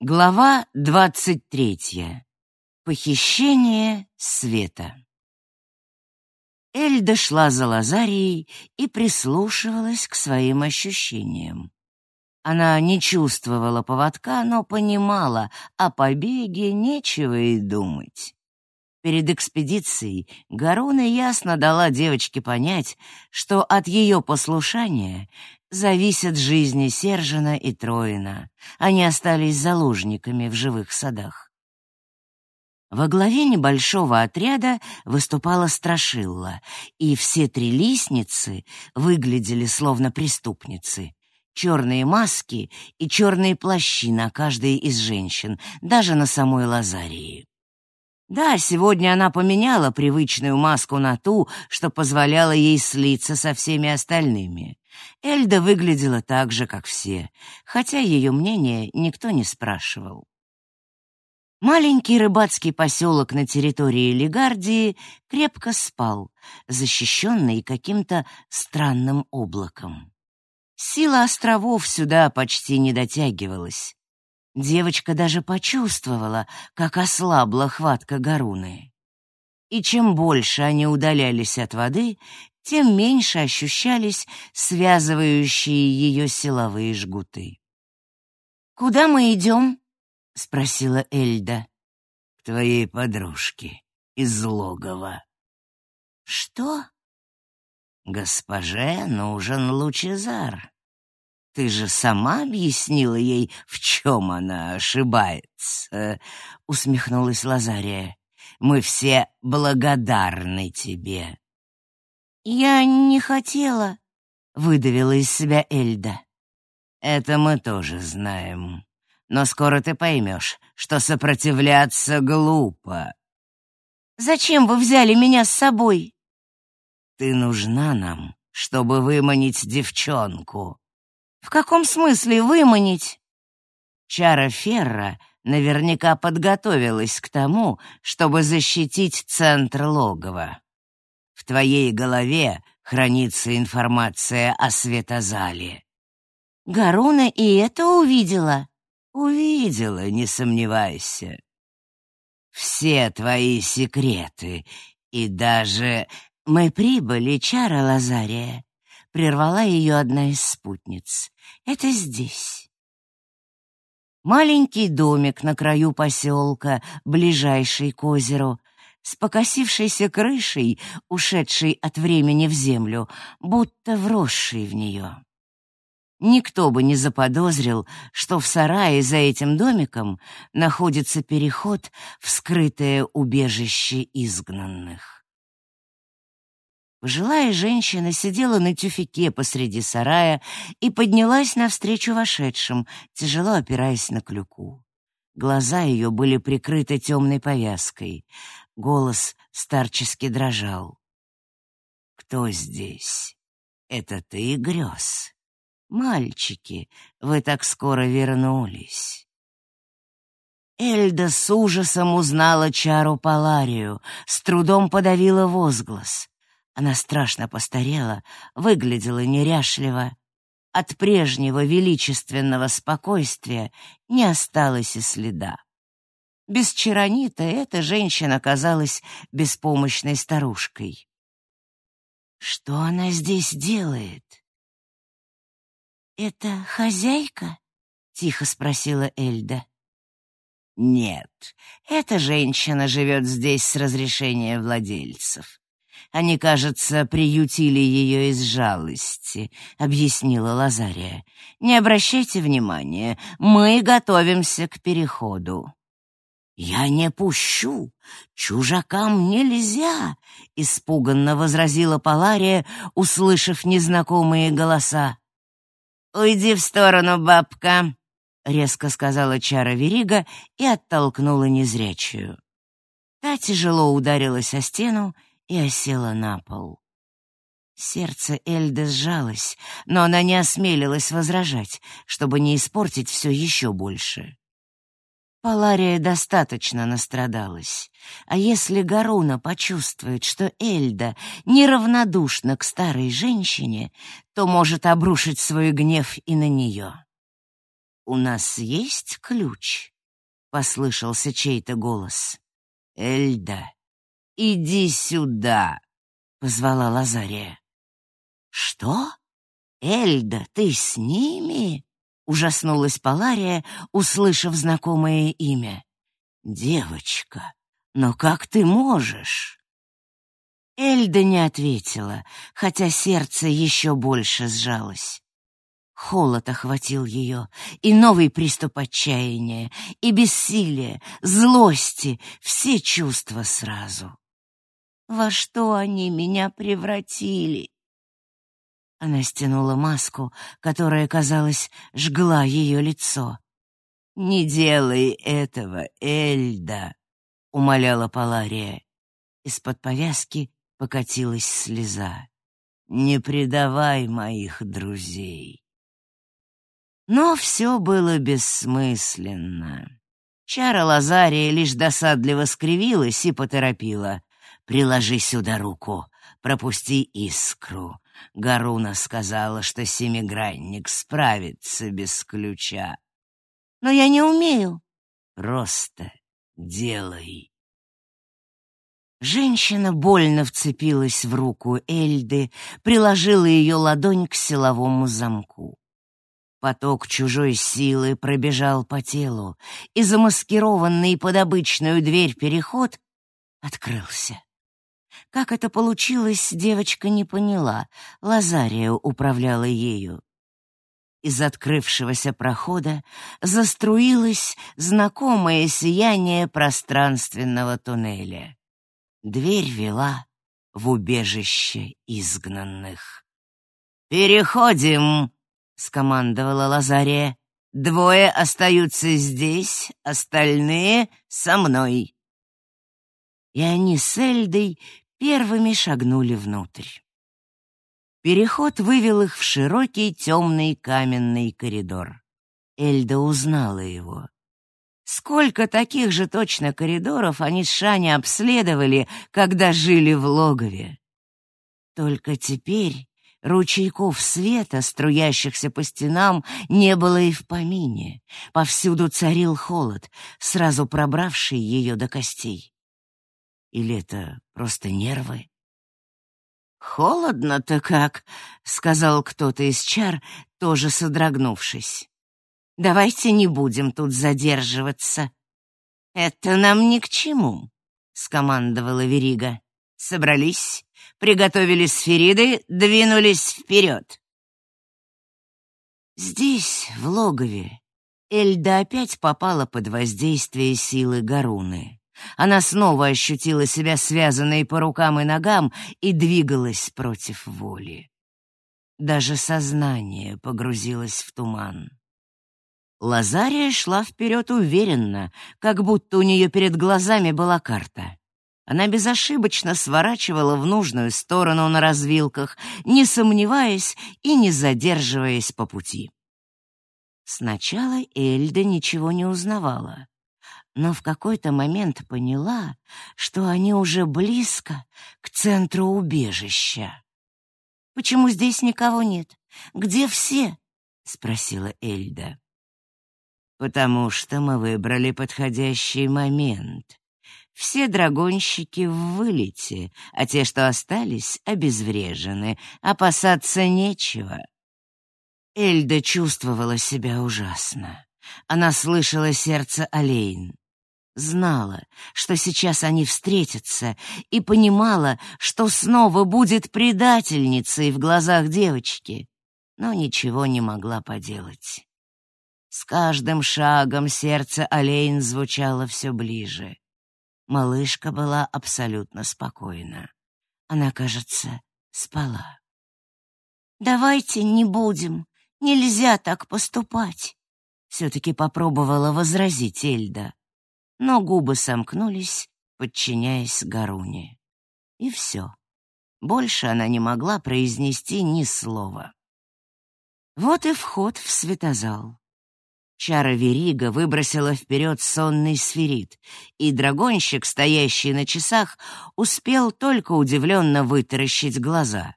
Глава двадцать третья. Похищение света. Эльда шла за Лазарией и прислушивалась к своим ощущениям. Она не чувствовала поводка, но понимала, о побеге нечего и думать. Перед экспедицией Гаруна ясно дала девочке понять, что от ее послушания зависят жизни Сержина и Троина. Они остались заложниками в живых садах. Во главе небольшого отряда выступала Страшилла, и все три лисницы выглядели словно преступницы. Черные маски и черные плащи на каждой из женщин, даже на самой Лазарии. Да, сегодня она поменяла привычную маску на ту, что позволяло ей слиться со всеми остальными. Эльда выглядела так же, как все, хотя ее мнение никто не спрашивал. Маленький рыбацкий поселок на территории Легардии крепко спал, защищенный каким-то странным облаком. Сила островов сюда почти не дотягивалась. Девочка даже почувствовала, как ослабла хватка Гаруны. И чем больше они удалялись от воды, тем меньше ощущались связывающие ее силовые жгуты. «Куда мы идем?» — спросила Эльда. «К твоей подружке из логова». «Что?» «Госпоже нужен лучезар. Ты же сама объяснила ей, в чем она ошибается, — усмехнулась Лазария. Мы все благодарны тебе. Я не хотела, — выдавила из себя Эльда. Это мы тоже знаем. Но скоро ты поймешь, что сопротивляться глупо. Зачем вы взяли меня с собой? Ты нужна нам, чтобы выманить девчонку. В каком смысле выманить? Чара Ферра наверняка подготовилась к тому, чтобы защитить центр логова. В твоей голове хранится информация о Светозале. Гаруна и это увидела? Увидела, не сомневайся. Все твои секреты и даже... Мы прибыли, Чара Лазария, прервала ее одна из спутниц. «Это здесь». Маленький домик на краю поселка, ближайший к озеру, с покосившейся крышей, ушедшей от времени в землю, будто вросший в нее. Никто бы не заподозрил, что в сарае за этим домиком находится переход в скрытое убежище изгнанных. Пожилая женщина сидела на тюфике посреди сарая и поднялась навстречу вошедшим, тяжело опираясь на клюку. Глаза ее были прикрыты темной повязкой. Голос старчески дрожал. «Кто здесь? Это ты, грез? Мальчики, вы так скоро вернулись». Эльда с ужасом узнала Чару Паларию, с трудом подавила возглас. Она страшно постарела, выглядела неряшливо. От прежнего величественного спокойствия не осталось и следа. Без Чаронита эта женщина казалась беспомощной старушкой. Что она здесь делает? «Это хозяйка?» — тихо спросила Эльда. «Нет, эта женщина живет здесь с разрешения владельцев. Они, кажется, приютили ее из жалости», — объяснила Лазария. «Не обращайте внимания, мы готовимся к переходу». «Я не пущу! Чужакам нельзя!» — испуганно возразила Палария, услышав незнакомые голоса. «Уйди в сторону, бабка!» — резко сказала Чара Верига и оттолкнула незрячую. Та тяжело ударилась о стену и осела на пол. Сердце Эльды сжалось, но она не осмелилась возражать, чтобы не испортить все еще больше. Палария достаточно настрадалась. А если Гаруна почувствует, что Эльда неравнодушна к старой женщине, то может обрушить свой гнев и на нее. у нас есть ключ?» — послышался чей-то голос. «Эльда, иди сюда!» — позвала Лазария. «Что? Эльда, ты с ними?» — ужаснулась Палария, услышав знакомое имя. «Девочка, но как ты можешь?» Эльда не ответила, хотя сердце еще больше сжалось. Холод охватил ее, и новый приступ отчаяния, и бессилия, злости, все чувства сразу. Во что они меня превратили? Она стянула маску, которая, казалось, жгла ее лицо. «Не делай этого, Эльда!» — умоляла Палария. Из-под повязки покатилась слеза. «Не предавай моих друзей!» Но все было бессмысленно. Чара Лазария лишь досадливо скривилась и поторопила. «Приложи сюда руку, пропусти искру». Гаруна сказала, что семигранник справится без ключа. «Но я не умею». «Просто делай». Женщина больно вцепилась в руку Эльды, приложила ее ладонь к силовому замку. Поток чужой силы пробежал по телу, и замаскированный под обычную дверь переход открылся. Как это получилось, девочка не поняла. Лазария управляла ею. Из открывшегося прохода заструилось знакомое сияние пространственного туннеля. Дверь вела в убежище изгнанных. «Переходим!» — скомандовала Лазария. «Двое остаются здесь, остальные — со мной». И они с Эльдой первыми шагнули внутрь. Переход вывел их в широкий темный каменный коридор. Эльда узнала его. Сколько таких же точно коридоров они с Шани обследовали, когда жили в логове. Только теперь Ручейков света, струящихся по стенам, не было и в помине. Повсюду царил холод, сразу пробравший ее до костей. Или это просто нервы? «Холодно-то как», — сказал кто-то из чар, тоже содрогнувшись. «Давайте не будем тут задерживаться». «Это нам ни к чему», — скомандовала Верига. «Собрались, приготовили сфериды, двинулись вперед. Здесь, в логове, Эльда опять попала под воздействие силы Гаруны. Она снова ощутила себя связанной по рукам и ногам и двигалась против воли. Даже сознание погрузилось в туман. Лазария шла вперед уверенно, как будто у нее перед глазами была карта. Она безошибочно сворачивала в нужную сторону на развилках, не сомневаясь и не задерживаясь по пути. Сначала Эльда ничего не узнавала, но в какой-то момент поняла, что они уже близко к центру убежища. «Почему здесь никого нет? Где все?» — спросила Эльда. «Потому что мы выбрали подходящий момент», все драгонщики в вылете, а те, что остались, обезврежены. Опасаться нечего. Эльда чувствовала себя ужасно. Она слышала сердце Олейн. Знала, что сейчас они встретятся, и понимала, что снова будет предательницей в глазах девочки, но ничего не могла поделать. С каждым шагом сердце Олейн звучало все ближе. Малышка была абсолютно спокойна. Она, кажется, спала. «Давайте не будем. Нельзя так поступать», — все-таки попробовала возразить Эльда. Но губы сомкнулись, подчиняясь Гаруне. И все. Больше она не могла произнести ни слова. Вот и вход в светозал. Чара Верига выбросила вперед сонный сферит, и драгонщик, стоящий на часах, успел только удивленно вытаращить глаза.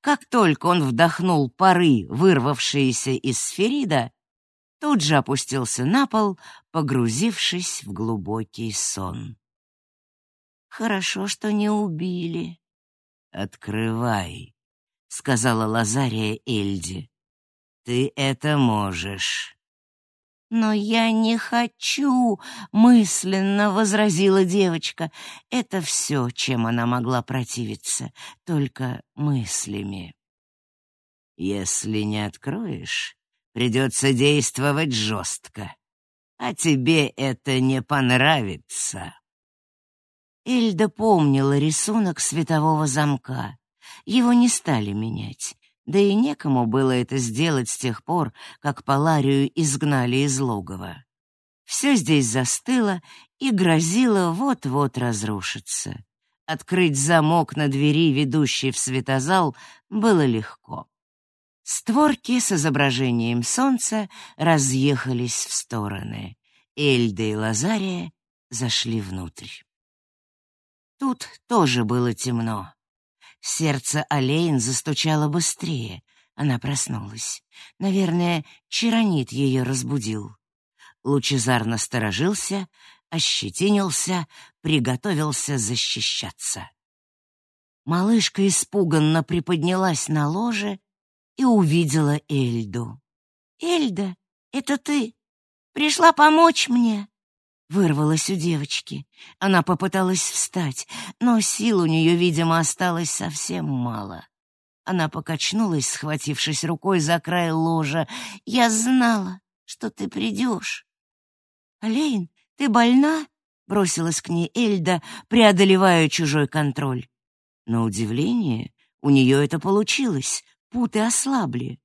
Как только он вдохнул пары, вырвавшиеся из сферида, тут же опустился на пол, погрузившись в глубокий сон. «Хорошо, что не убили». «Открывай», — сказала Лазария Эльди. «Ты это можешь». «Но я не хочу», — мысленно возразила девочка. Это все, чем она могла противиться, только мыслями. «Если не откроешь, придется действовать жестко. А тебе это не понравится». Эльда помнила рисунок светового замка. Его не стали менять. Да и некому было это сделать с тех пор, как Паларию изгнали из логова. Все здесь застыло и грозило вот-вот разрушиться. Открыть замок на двери, ведущей в светозал, было легко. Створки с изображением солнца разъехались в стороны. Эльда и Лазария зашли внутрь. Тут тоже было темно. Сердце Олейн застучало быстрее. Она проснулась. Наверное, Чаронит ее разбудил. Лучезар насторожился, ощетинился, приготовился защищаться. Малышка испуганно приподнялась на ложе и увидела Эльду. «Эльда, это ты? Пришла помочь мне?» Вырвалась у девочки. Она попыталась встать, но сил у нее, видимо, осталось совсем мало. Она покачнулась, схватившись рукой за край ложа. «Я знала, что ты придешь». «Алейн, ты больна?» — бросилась к ней Эльда, преодолевая чужой контроль. На удивление, у нее это получилось, путы ослабли.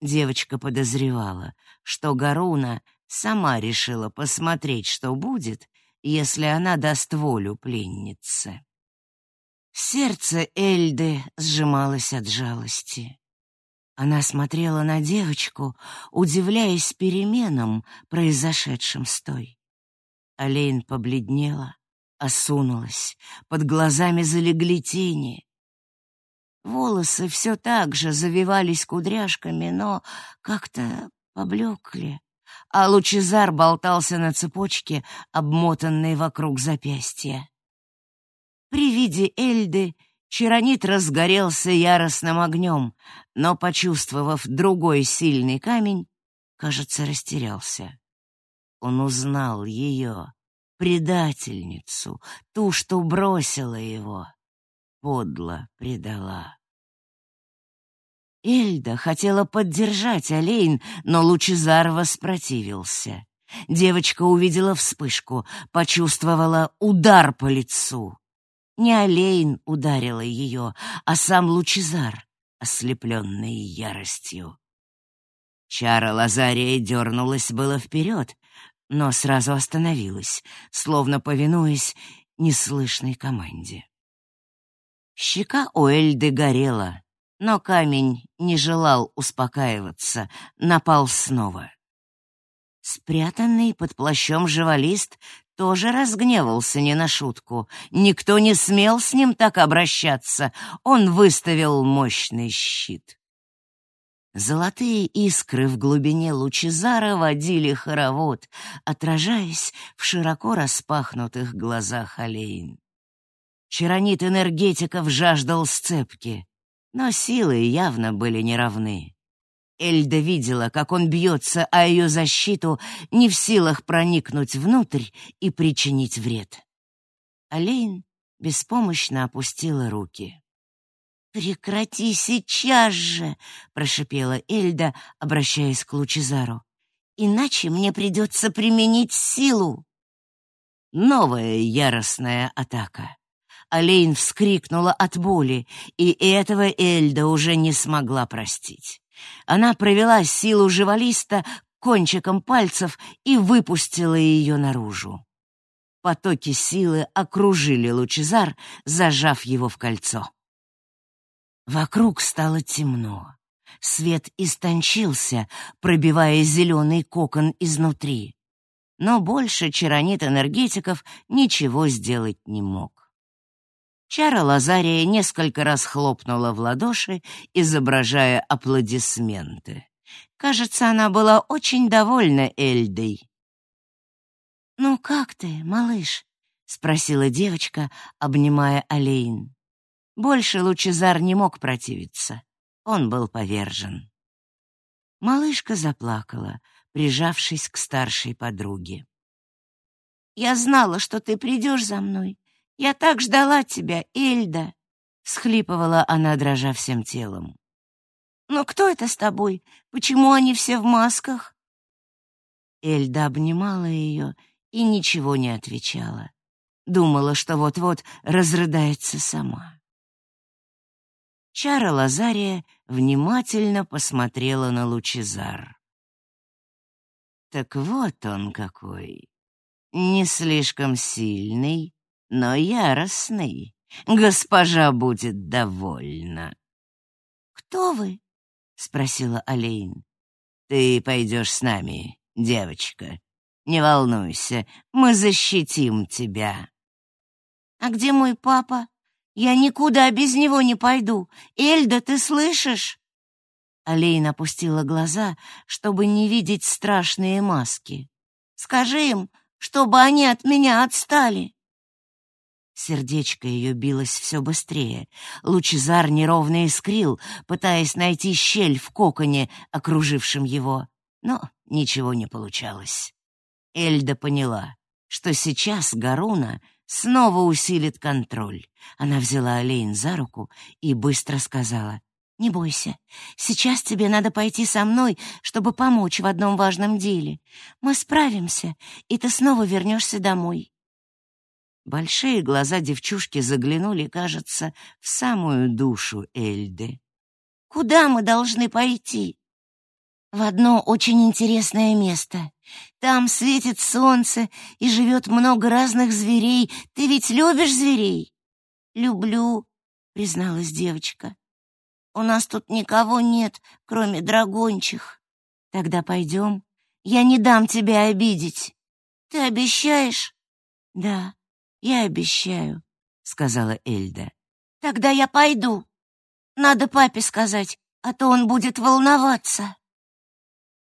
Девочка подозревала, что Гаруна сама решила посмотреть, что будет, если она даст волю пленнице. Сердце Эльды сжималось от жалости. Она смотрела на девочку, удивляясь переменам, произошедшим с той. Олейн побледнела, осунулась, под глазами залегли тени. Волосы все так же завивались кудряшками, но как-то поблекли, а лучезар болтался на цепочке, обмотанной вокруг запястья. При виде Эльды Чаронит разгорелся яростным огнем, но, почувствовав другой сильный камень, кажется, растерялся. Он узнал ее, предательницу, ту, что бросила его, подло предала. Эльда хотела поддержать Олейн, но Лучезар воспротивился. Девочка увидела вспышку, почувствовала удар по лицу. Не Олейн ударила ее, а сам Лучезар, ослепленный яростью. Чара Лазария дернулась было вперед, но сразу остановилась, словно повинуясь неслышной команде. Щека у Эльды горела, но камень не желал успокаиваться, напал снова. Спрятанный под плащом живалист тоже разгневался не на шутку. Никто не смел с ним так обращаться. Он выставил мощный щит. Золотые искры в глубине лучезара водили хоровод, отражаясь в широко распахнутых глазах Алейн. Чаронит энергетиков жаждал сцепки но силы явно были неравны. Эльда видела, как он бьется о ее защиту, не в силах проникнуть внутрь и причинить вред. Алейн беспомощно опустила руки. «Прекрати сейчас же!» — прошипела Эльда, обращаясь к Лучезару. «Иначе мне придется применить силу!» Новая яростная атака. Алейн вскрикнула от боли, и этого Эльда уже не смогла простить. Она провела силу живалиста кончиком пальцев и выпустила ее наружу. Потоки силы окружили Лучезар, зажав его в кольцо. Вокруг стало темно. Свет истончился, пробивая зеленый кокон изнутри. Но больше чаронит энергетиков ничего сделать не мог. Чара Лазария несколько раз хлопнула в ладоши, изображая аплодисменты. Кажется, она была очень довольна Эльдой. «Ну как ты, малыш?» — спросила девочка, обнимая Алейн. Больше Лучезар не мог противиться. Он был повержен. Малышка заплакала, прижавшись к старшей подруге. «Я знала, что ты придешь за мной. Я так ждала тебя, Эльда!» — всхлипывала она, дрожа всем телом. «Но кто это с тобой? Почему они все в масках?» Эльда обнимала ее и ничего не отвечала. Думала, что вот-вот разрыдается сама. Чара Лазария внимательно посмотрела на Лучезар. Так вот он какой. Не слишком сильный, но яростный. Госпожа будет довольна. «Кто вы?» — спросила Алейн. «Ты пойдешь с нами, девочка. Не волнуйся, мы защитим тебя». «А где мой папа? Я никуда без него не пойду. Эльда, ты слышишь?» Алейн опустила глаза, чтобы не видеть страшные маски. «Скажи им, чтобы они от меня отстали». Сердечко ее билось все быстрее. Лучезар неровно искрил, пытаясь найти щель в коконе, окружившем его. Но ничего не получалось. Эльда поняла, что сейчас Гаруна снова усилит контроль. Она взяла Олейн за руку и быстро сказала, «Не бойся, сейчас тебе надо пойти со мной, чтобы помочь в одном важном деле. Мы справимся, и ты снова вернешься домой». Большие глаза девчушки заглянули, кажется, в самую душу Эльды. «Куда мы должны пойти?» «В одно очень интересное место. Там светит солнце и живет много разных зверей. Ты ведь любишь зверей?» «Люблю», — призналась девочка. «У нас тут никого нет, кроме драгончих». «Тогда пойдем. Я не дам тебя обидеть». «Ты обещаешь?» «Да», «Я обещаю», — сказала Эльда. «Тогда я пойду. Надо папе сказать, а то он будет волноваться».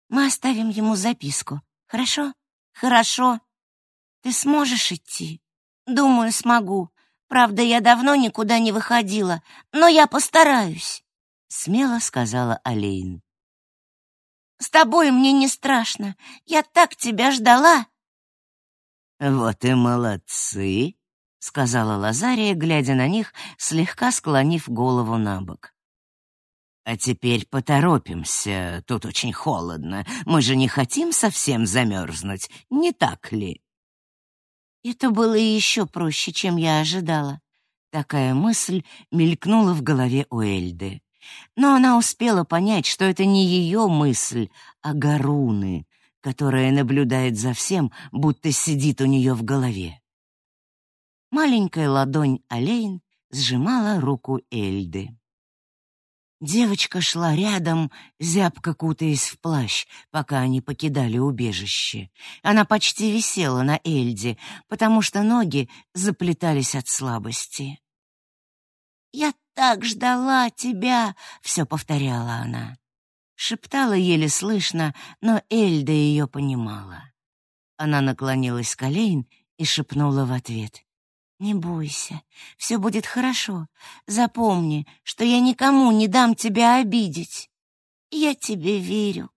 «Мы оставим ему записку, хорошо?» «Хорошо. Ты сможешь идти?» «Думаю, смогу. Правда, я давно никуда не выходила, но я постараюсь», — смело сказала Алейн. «С тобой мне не страшно. Я так тебя ждала». «Вот и молодцы», — сказала Лазария, глядя на них, слегка склонив голову на бок. «А теперь поторопимся, тут очень холодно. Мы же не хотим совсем замерзнуть, не так ли?» Это было еще проще, чем я ожидала. Такая мысль мелькнула в голове у Эльды. Но она успела понять, что это не ее мысль, а Гаруны, которая наблюдает за всем, будто сидит у нее в голове. Маленькая ладонь Алейн сжимала руку Эльды. Девочка шла рядом, зябко кутаясь в плащ, пока они покидали убежище. Она почти висела на Эльде, потому что ноги заплетались от слабости. «Я так ждала тебя!» — все повторяла она. Шептала еле слышно, но Эльда ее понимала. Она наклонилась к Олейн и шепнула в ответ. «Не бойся, все будет хорошо. Запомни, что я никому не дам тебя обидеть. Я тебе верю».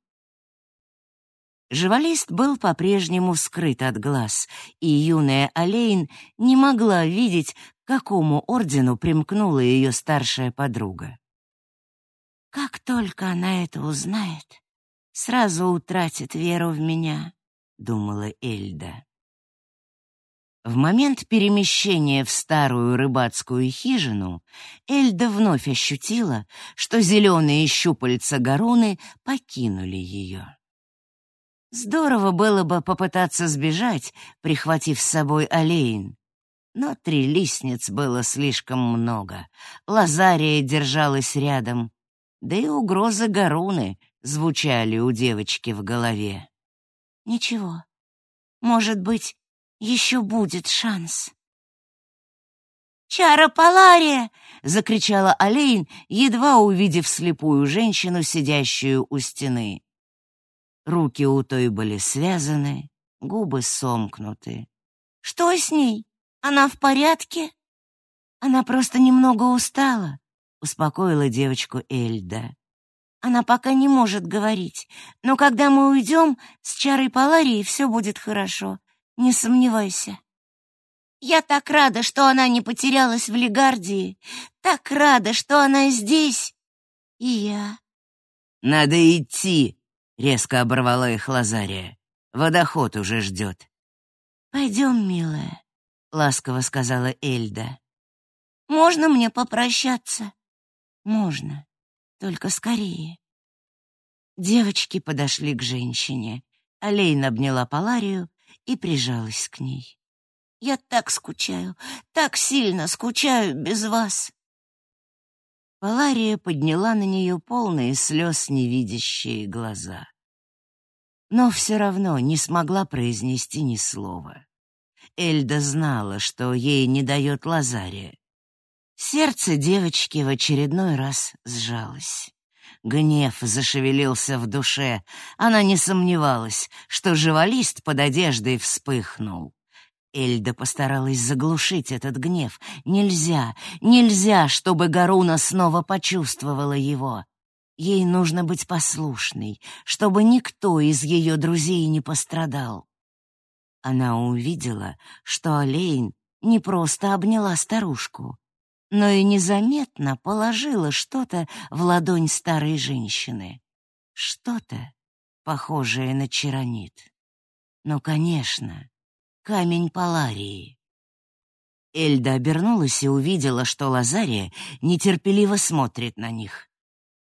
Живалист был по-прежнему скрыт от глаз, и юная Олейн не могла видеть, к какому ордену примкнула ее старшая подруга. Как только она это узнает, сразу утратит веру в меня, думала Эльда. В момент перемещения в старую рыбацкую хижину Эльда вновь ощутила, что зеленые щупальца Гаруны покинули ее. Здорово было бы попытаться сбежать, прихватив с собой Олейн. Но три лестниц было слишком много. Лазария держалась рядом, да и угрозы Гаруны звучали у девочки в голове. Ничего, может быть, еще будет шанс. «Чара Палария!» — закричала Олейн, едва увидев слепую женщину, сидящую у стены. Руки у той были связаны, губы сомкнуты. «Что с ней? Она в порядке?» «Она просто немного устала», — успокоила девочку Эльда. «Она пока не может говорить, но когда мы уйдем, с Чарой Паларией все будет хорошо, не сомневайся». Я так рада, что она не потерялась в Легардии, так рада, что она здесь. И я. «Надо идти», — резко оборвала их Лазария. «Водоход уже ждет». «Пойдем, милая», — ласково сказала Эльда. «Можно мне попрощаться?» «Можно, только скорее». Девочки подошли к женщине. Алейна обняла Паларию и прижалась к ней. «Я так скучаю, так сильно скучаю без вас». Палария подняла на нее полные слез невидящие глаза. Но все равно не смогла произнести ни слова. Эльда знала, что ей не дает Лазария. Сердце девочки в очередной раз сжалось. Гнев зашевелился в душе. Она не сомневалась, что живалист под одеждой вспыхнул. Эльда постаралась заглушить этот гнев. Нельзя, нельзя, чтобы Гаруна снова почувствовала его. Ей нужно быть послушной, чтобы никто из ее друзей не пострадал. Она увидела, что Олейн не просто обняла старушку, но и незаметно положила что-то в ладонь старой женщины. Что-то похожее на чаронит. Ну, конечно, камень Паларии. Эльда обернулась и увидела, что Лазария нетерпеливо смотрит на них.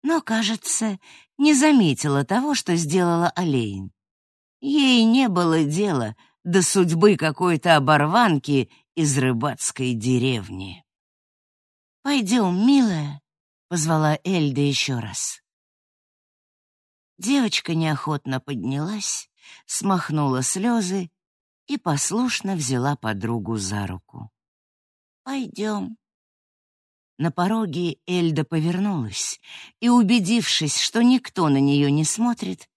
Но, кажется, не заметила того, что сделала Олейн. Ей не было дела до судьбы какой-то оборванки из рыбацкой деревни. «Пойдем, милая», — позвала Эльда еще раз. Девочка неохотно поднялась, смахнула слезы и послушно взяла подругу за руку. «Пойдем». На пороге Эльда повернулась и, убедившись, что никто на нее не смотрит,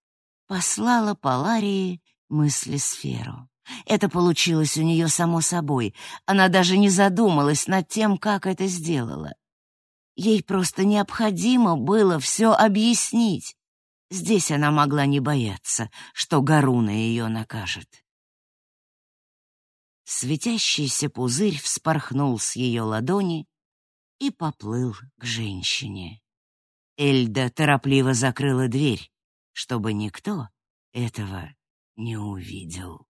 послала Паларии мысли-сферу. Это получилось у нее само собой. Она даже не задумалась над тем, как это сделала. Ей просто необходимо было все объяснить. Здесь она могла не бояться, что Гаруна ее накажет. Светящийся пузырь вспорхнул с ее ладони и поплыл к женщине. Эльда торопливо закрыла дверь, чтобы никто этого не увидел.